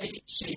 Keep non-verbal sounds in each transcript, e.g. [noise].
say, say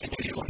to do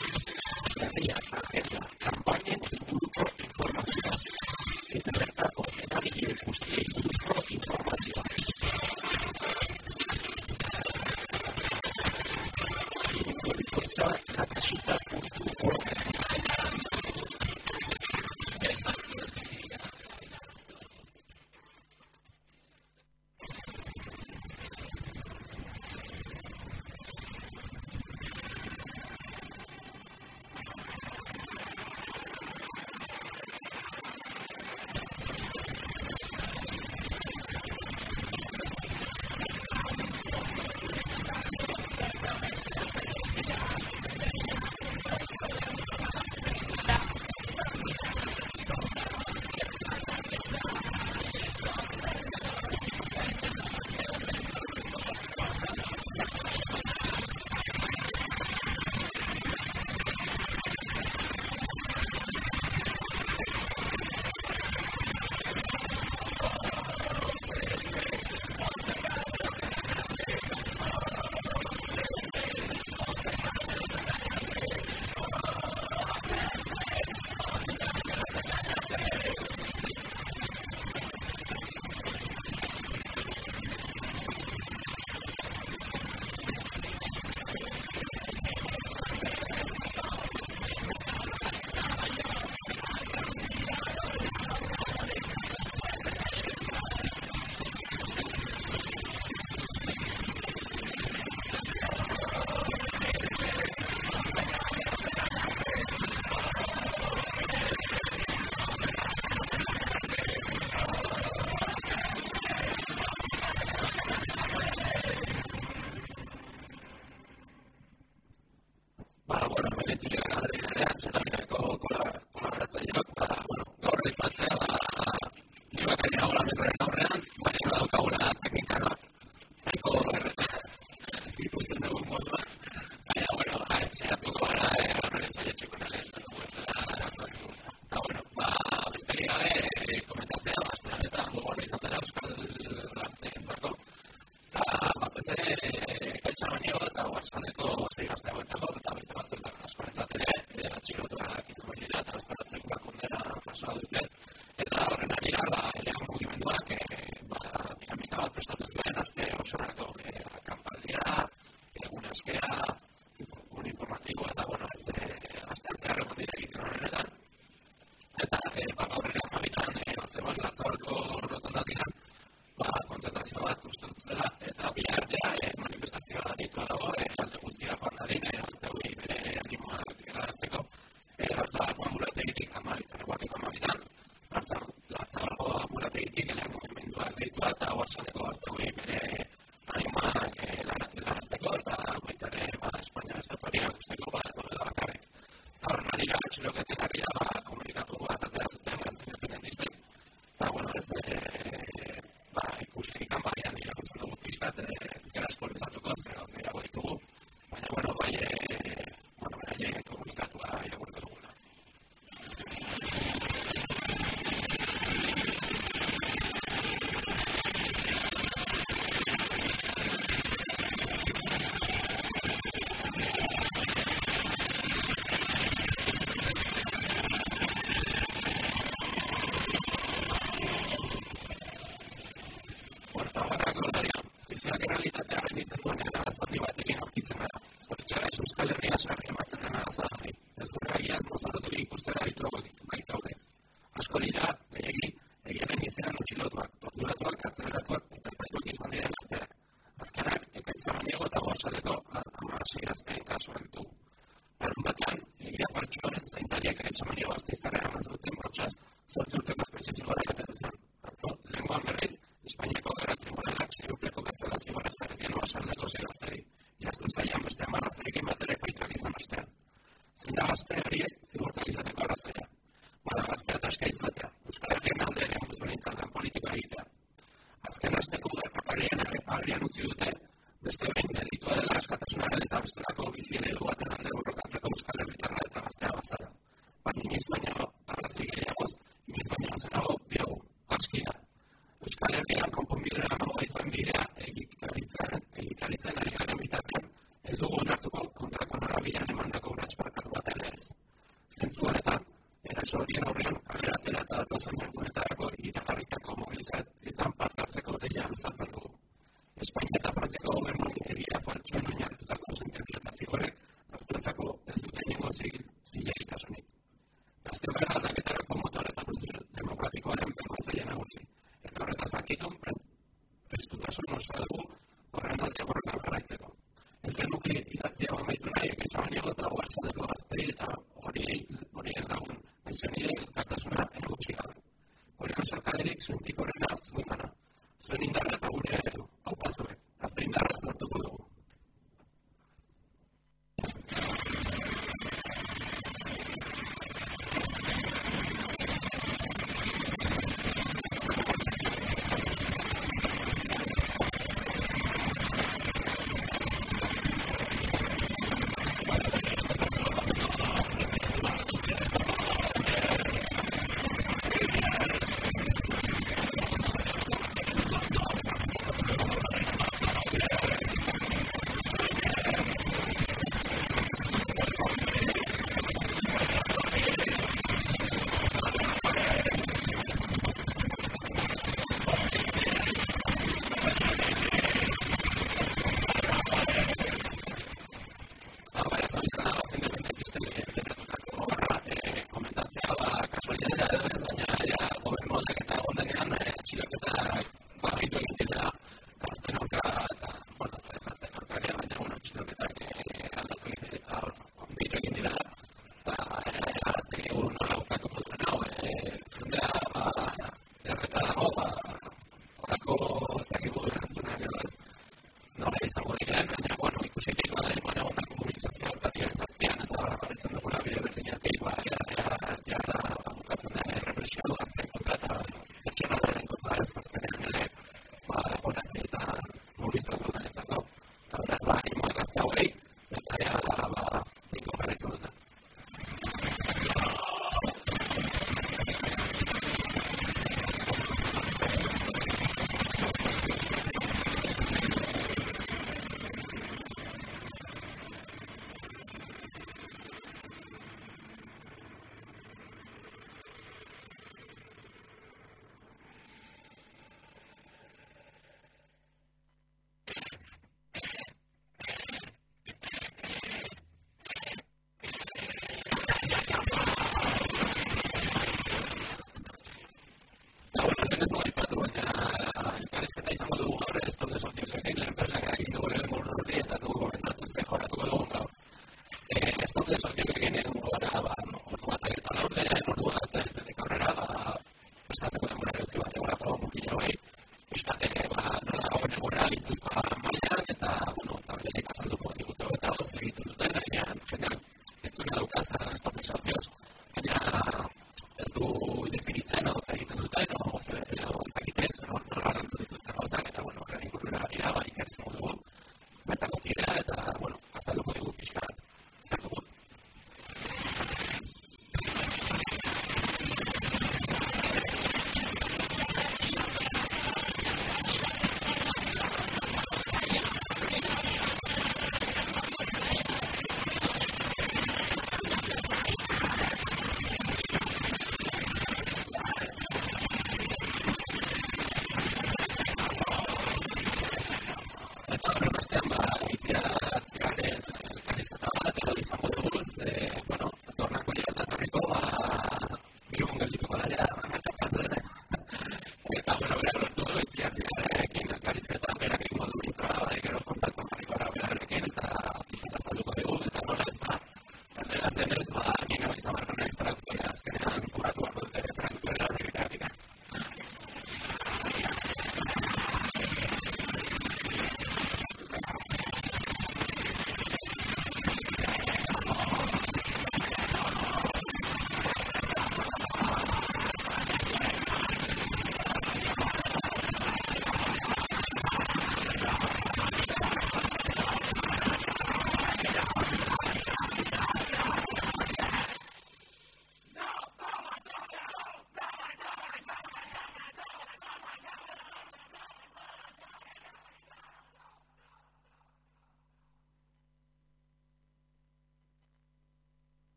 Daniela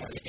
necessary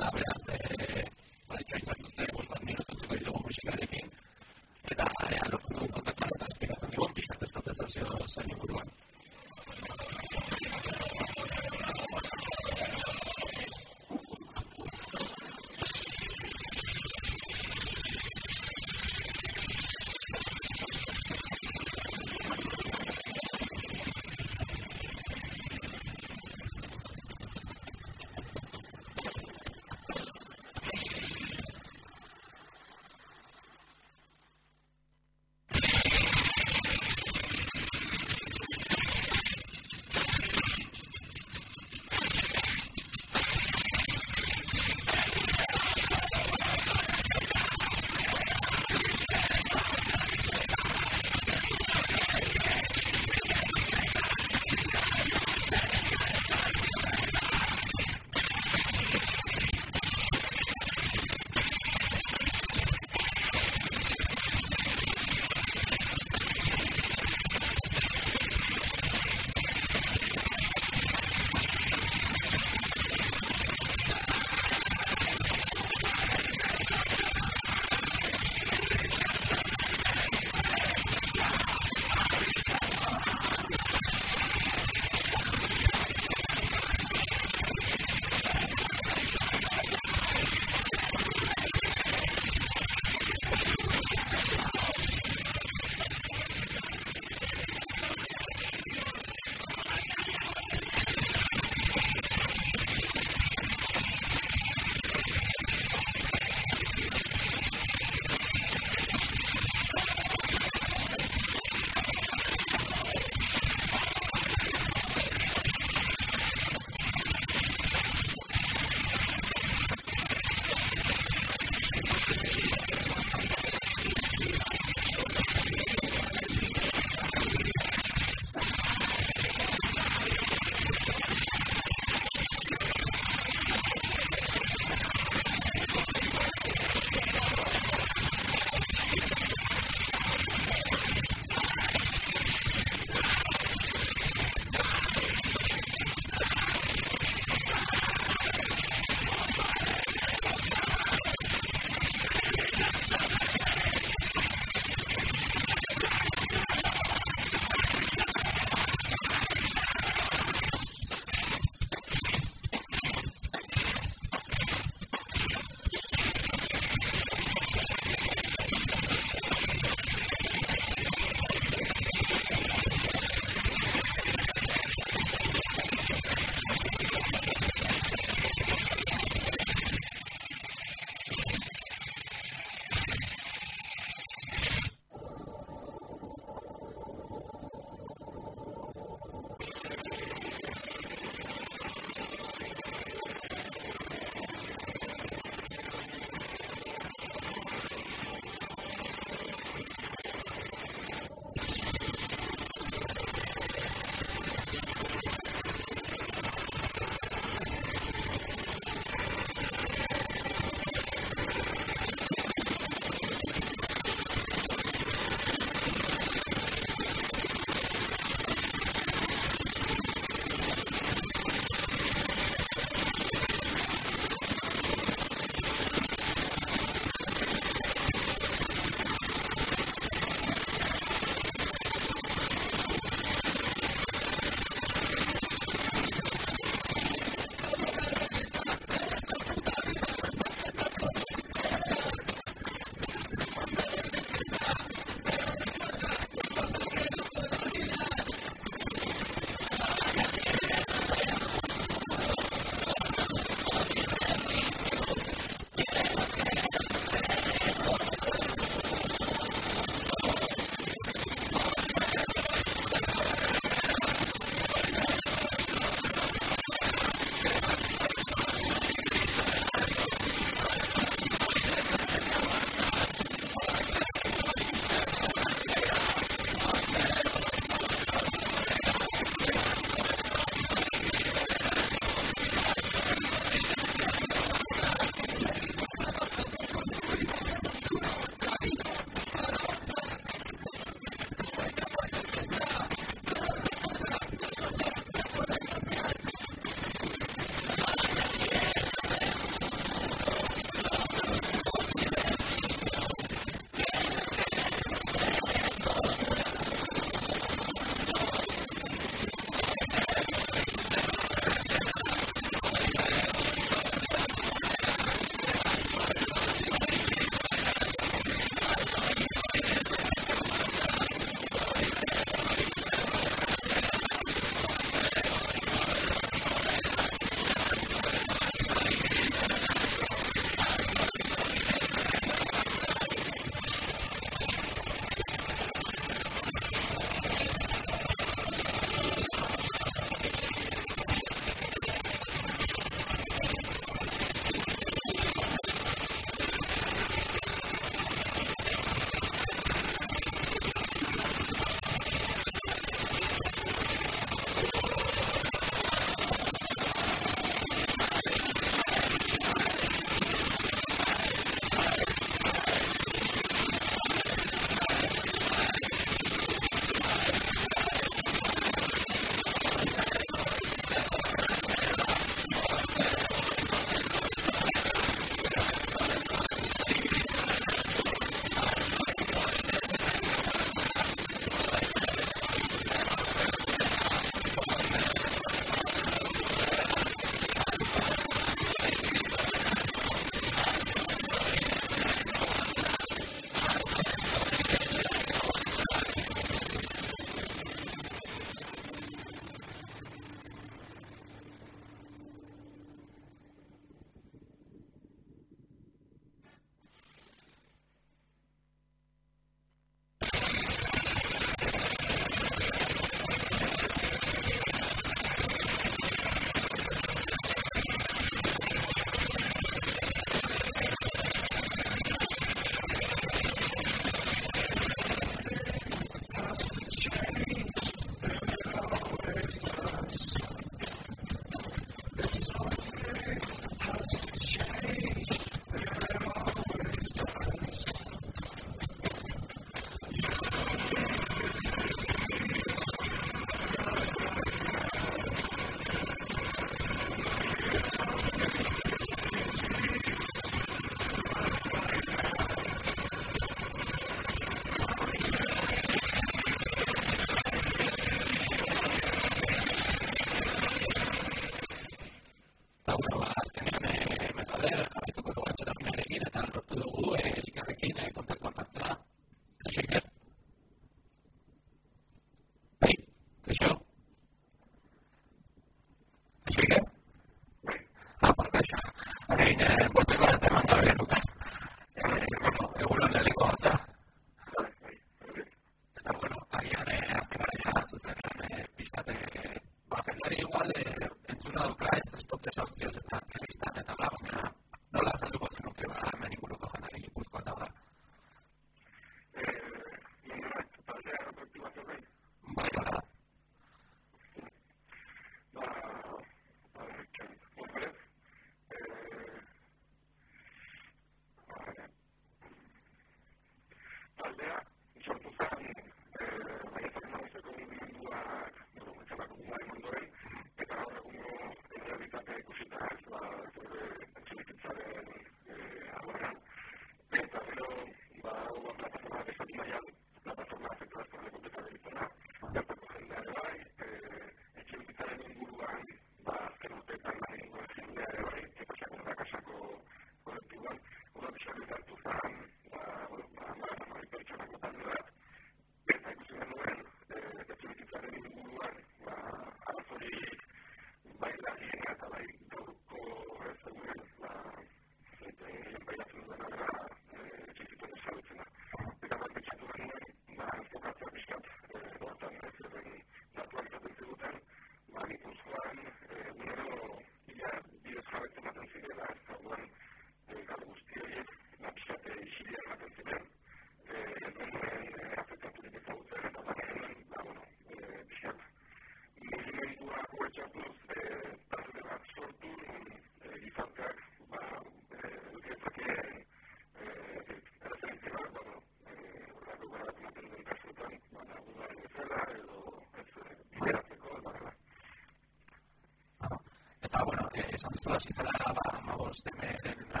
Esan duzu da, zela ba, magoz, teme, la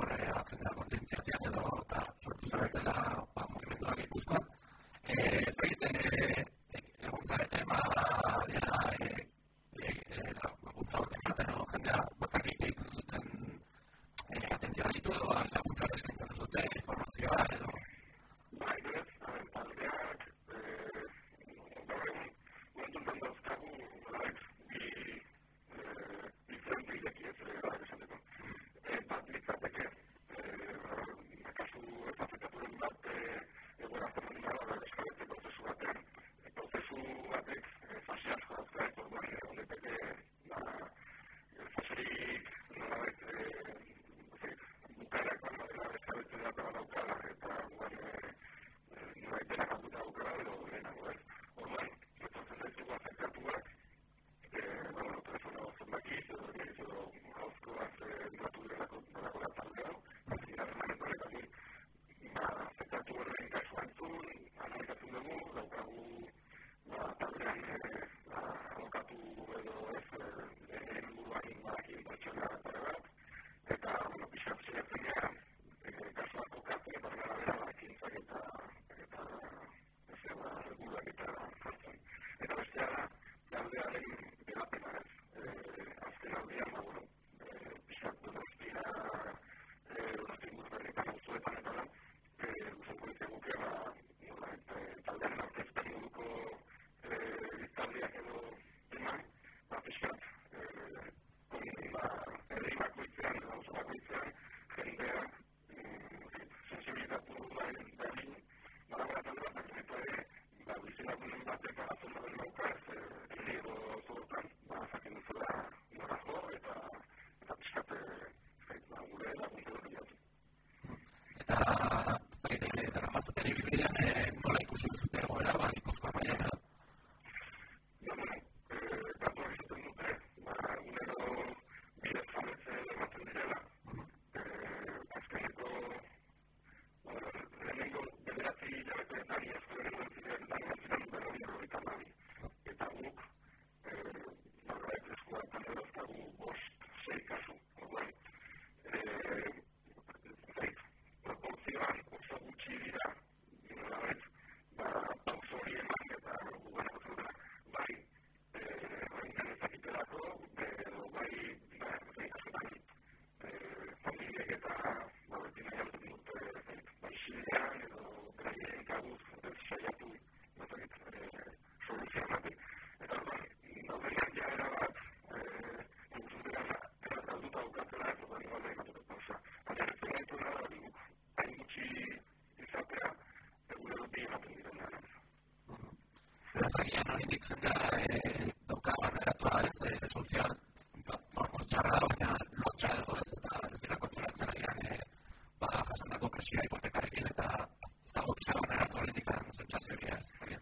da edo, eta sortu zaretela bat mugimendua agian hori dik jendea e, dauka barneratua ez, e, esuntzia, hormoz txarra da, baina lotxa edo ez, eta ez dira konturatzen agian, presioa eta ez dago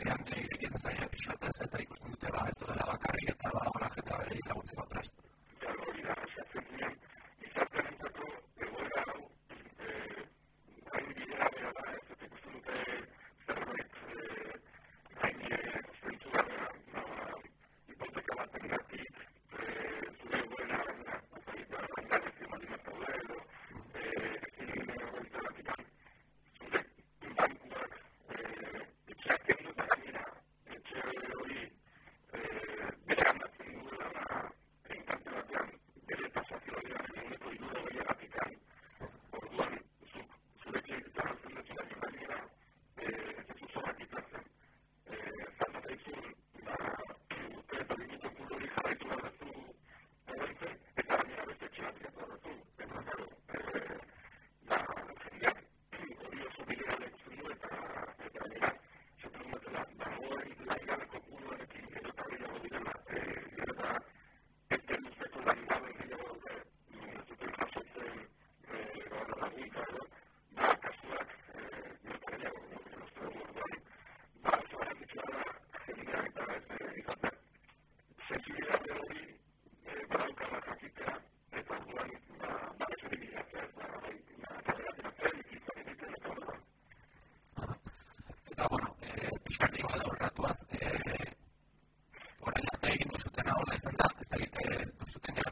kalean egiten ez da, ez da, ez da, ez da, ez da, ez da, ez da, ez da, euskarri bada horretuaz, e, orain arte egin duzuten hau, ez da, ez da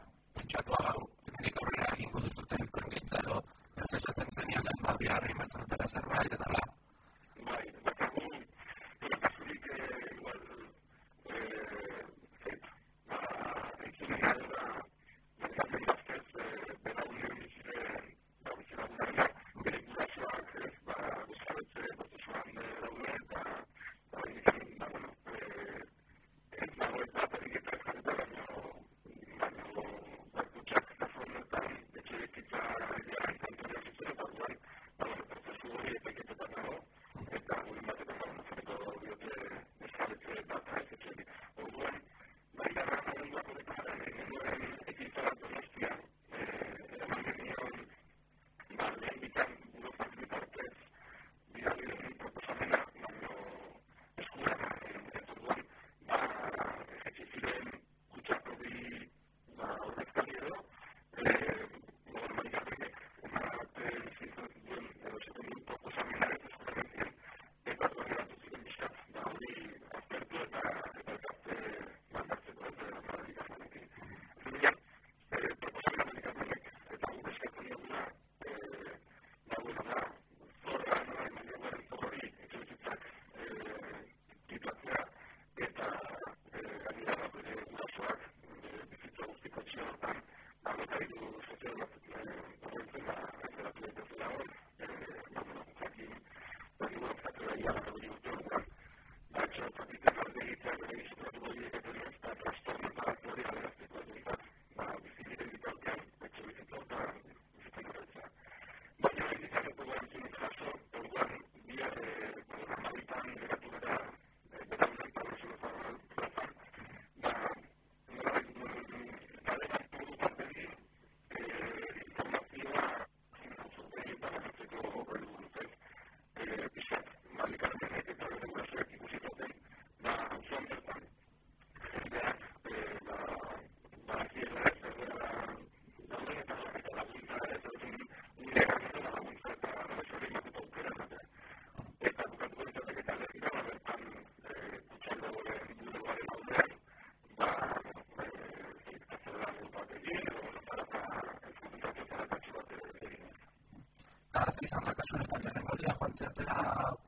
azki izan da kasu honetan lehen goldia joan zertela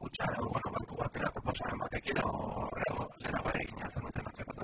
kutsa, bueno, banku batera, proposaren batekin, horrego, lehenago ere egin duten atzeko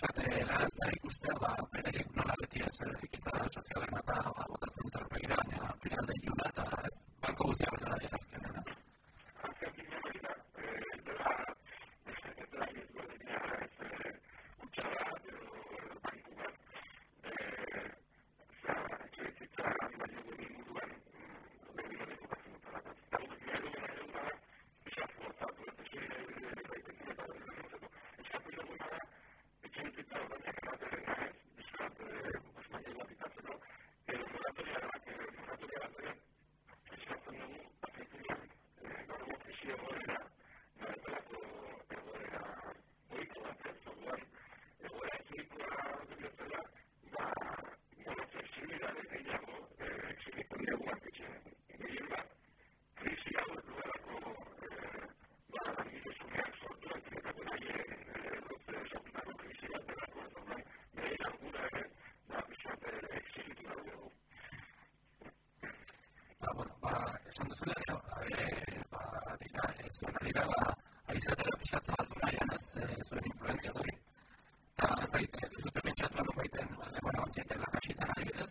pixkate lagaztea ikustea, ba, beraiek nola beti ez ikitza sozialen eta ba, botatzen dut erpegira, baina bere alde ez banko guztia bezala dira azkenean. zuen influenzio dori da, ez daite, ez dut emaitxatua nuk maitean, alde honetan, zireten ez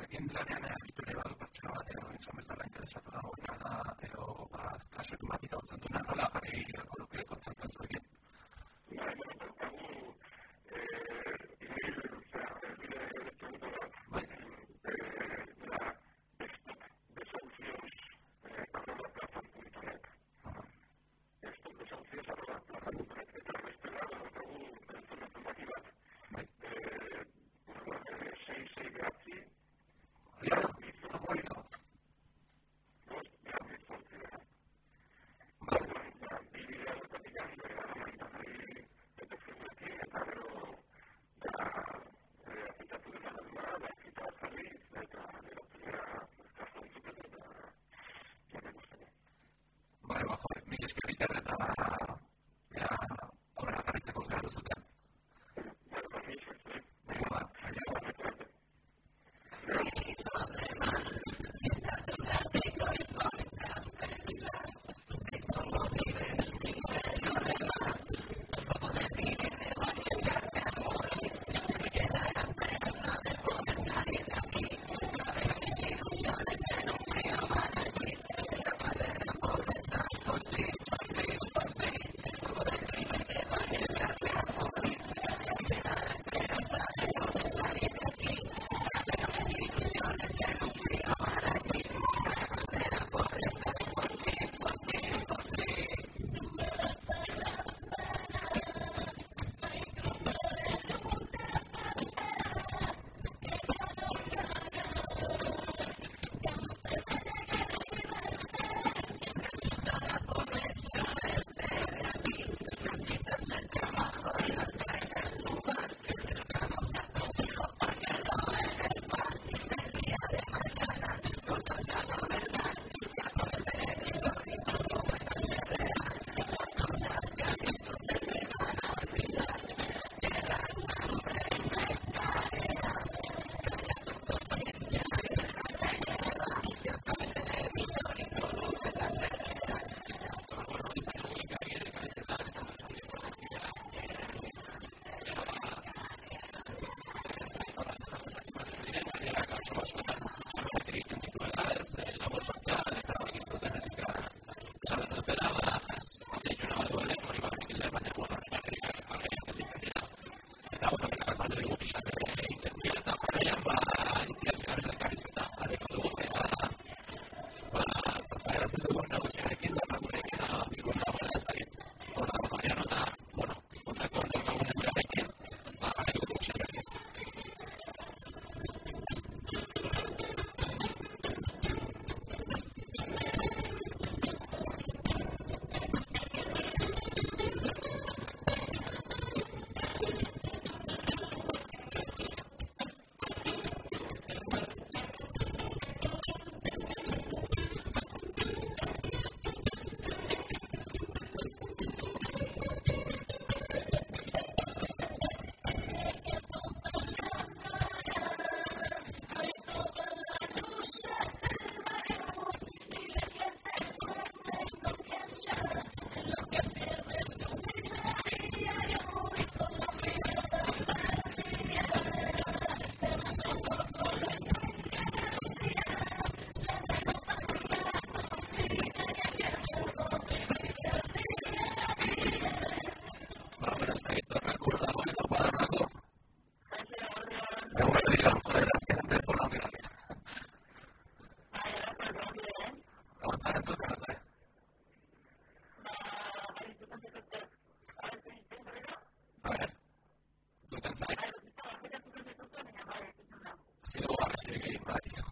zekin lanean erabitu nahi badu pertsona bat, edo entzuan bezala interesatu da hori nala, edo alcanzar. lo va a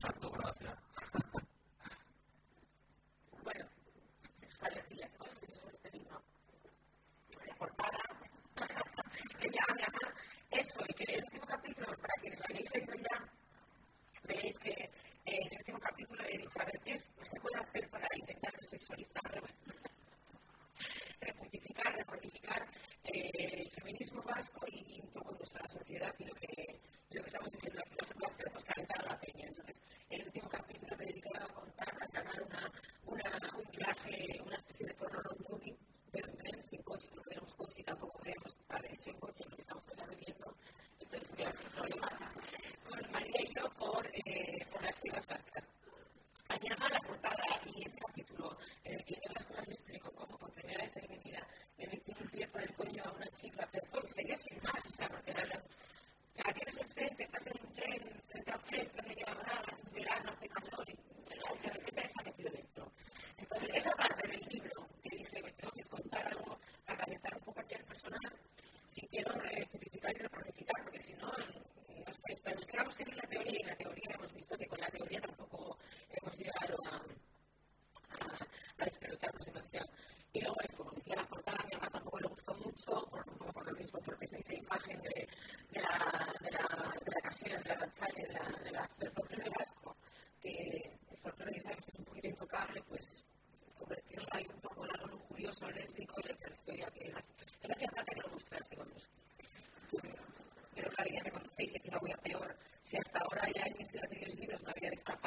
Santo, gracias. [laughs] bueno, Javier Díaz, Javier Díaz sobre este libro. La portada, ella [laughs] llama eso, y que el último capítulo, para quienes lo hayáis leído la en la, de vasco, que el folclore de sabemos que es un poquito intocable, pues convertirlo ahí un poco en algo lujurioso, lésbico, le pareció ya que no hacía falta que lo mostrase con nosotros. Pues, pero claro, ya me conocéis y va muy a peor. Si hasta ahora ya en mis libros no había dejado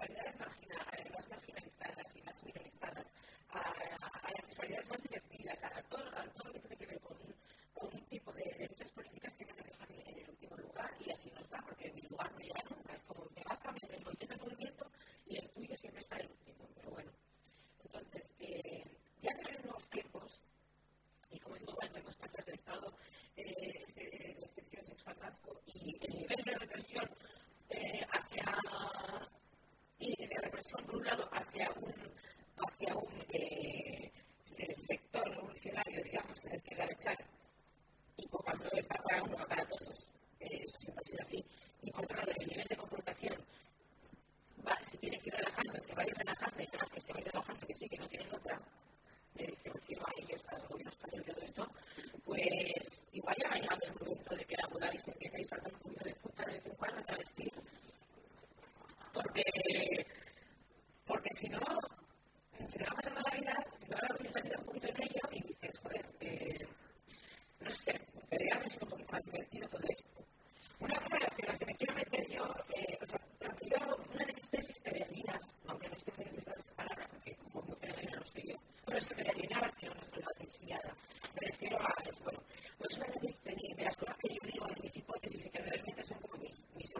financial no, si da más de la vida, si da lo hubiera un poquito en ello, y dices, joder, eh, no sé, pero ya un poquito más divertido todo esto. Una de las que, que me quiero meter yo, eh, o sea, una de mis tesis peregrinas, aunque no estoy utilizando esta palabra, porque como muy peregrina no soy yo, pero es que peregrina a Barcelona, soy la asesinada, me refiero a eso, bueno, pues una de mis de las cosas que yo digo, de mis hipótesis, y que realmente son como mis, mis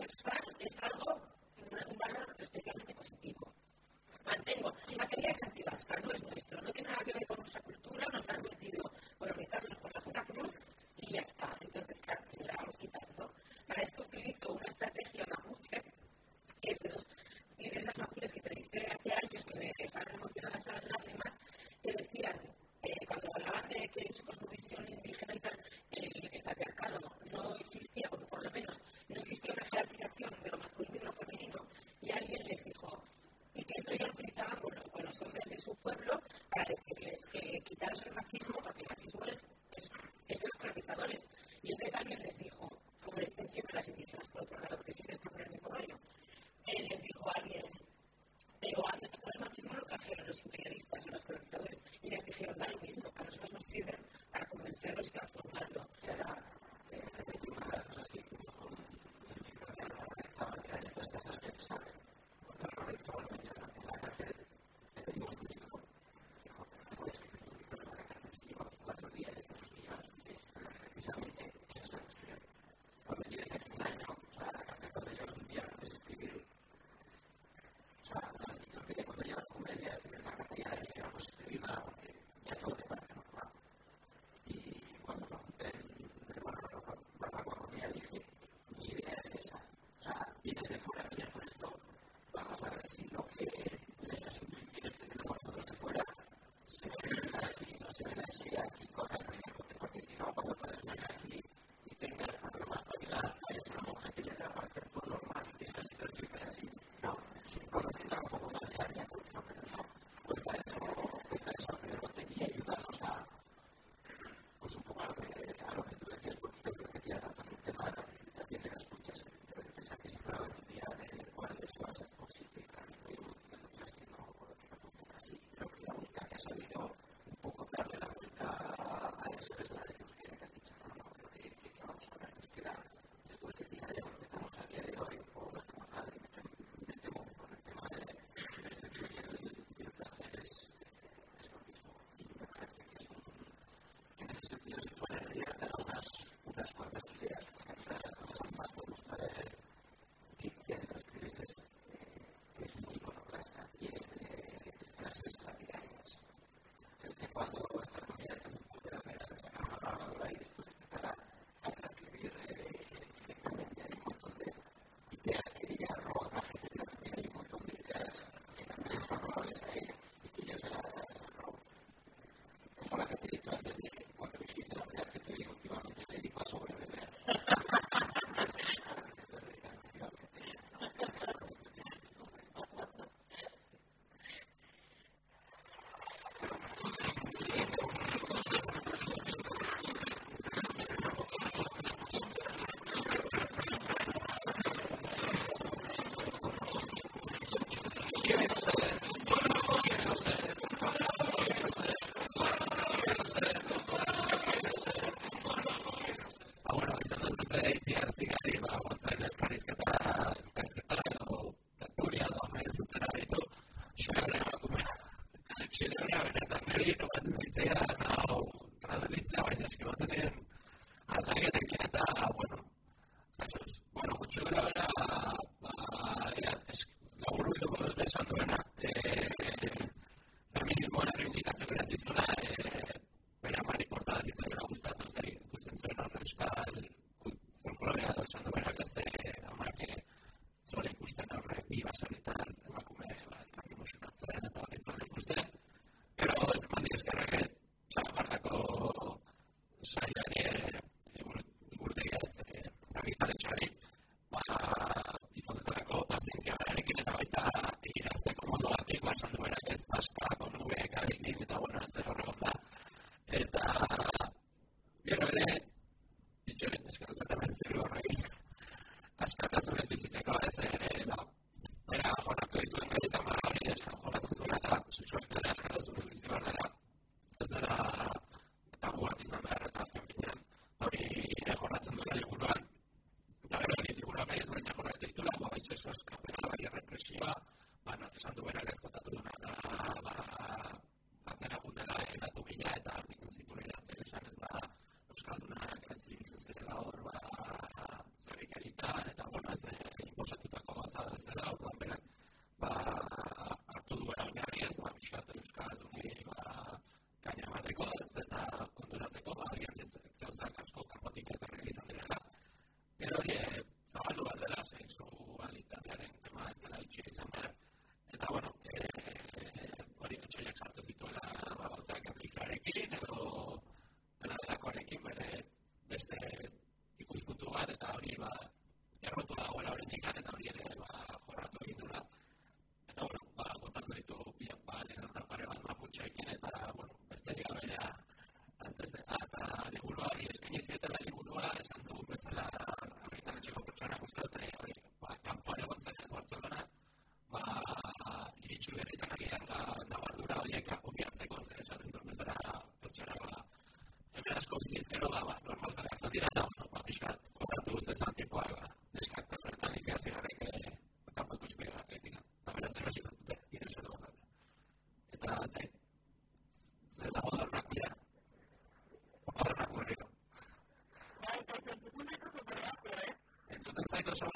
it's expanded, it's hello. doesn't santo bueno, personas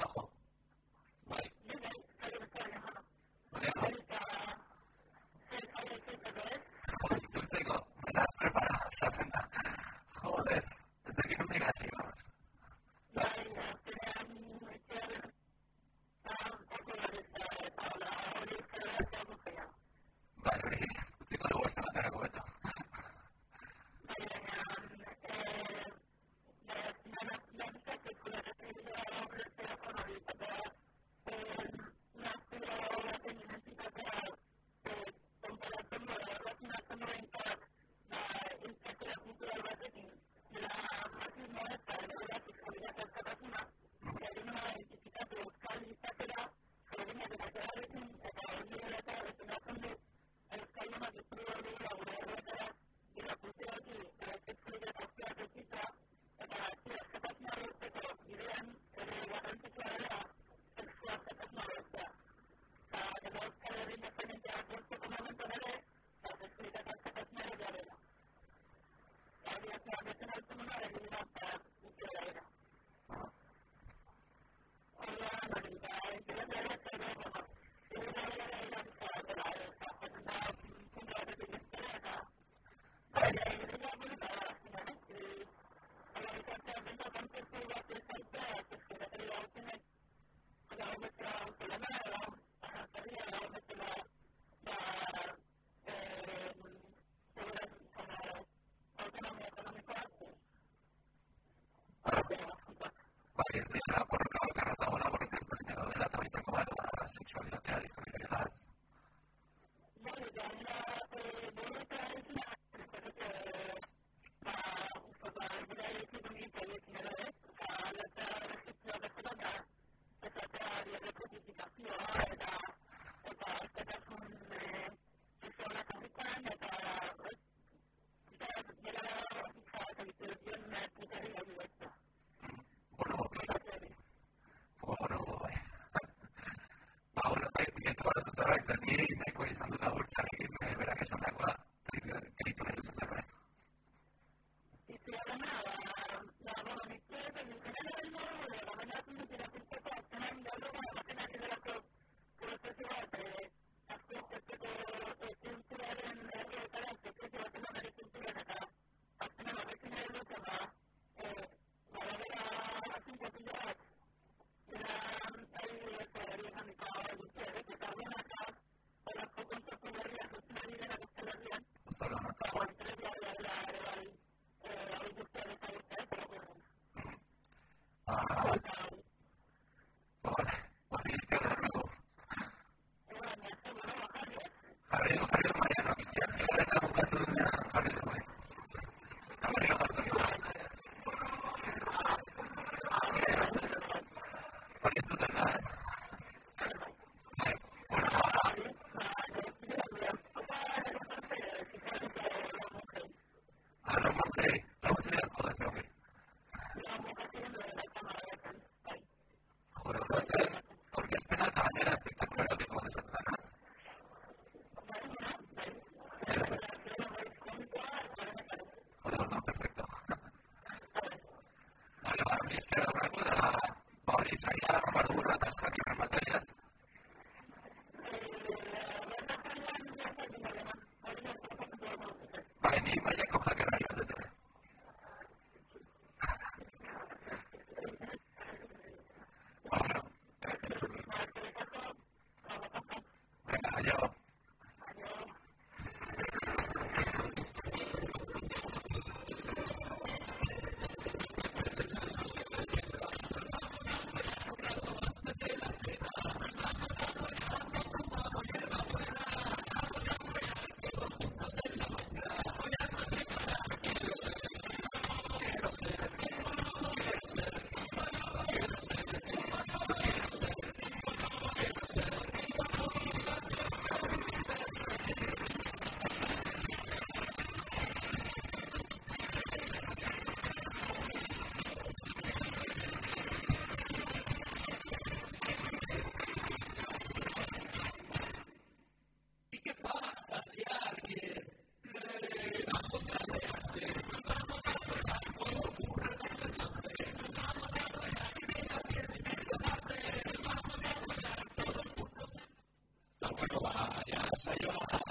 varias de la la de la la sexualidad la zer nire nahikoa izan dut agurtzarekin eh, berak esan dagoa. corazones. Joder, puede ser, porque es penal de manera espectacular lo que pongo de Satanás. Joder, no, perfecto. Vale, vale, mi espera. So you'll have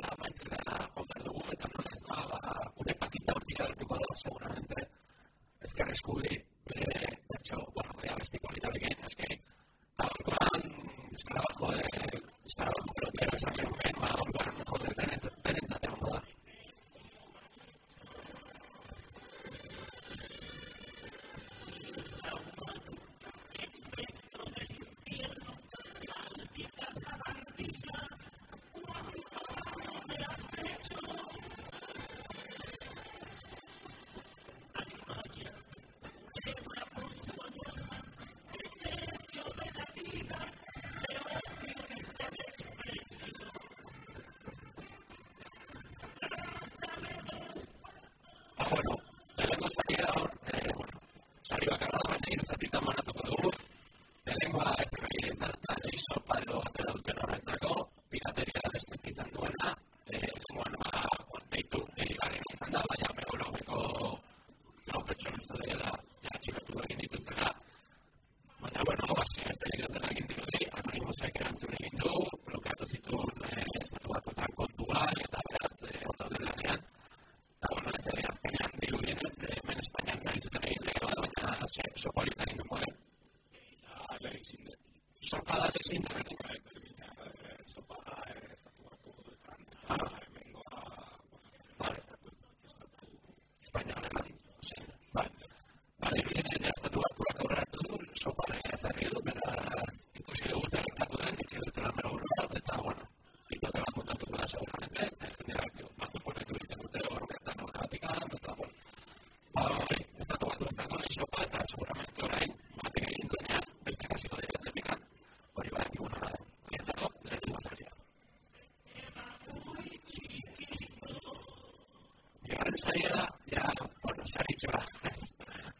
esa ya, ya, bueno, se ha dicho,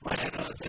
bueno, se ha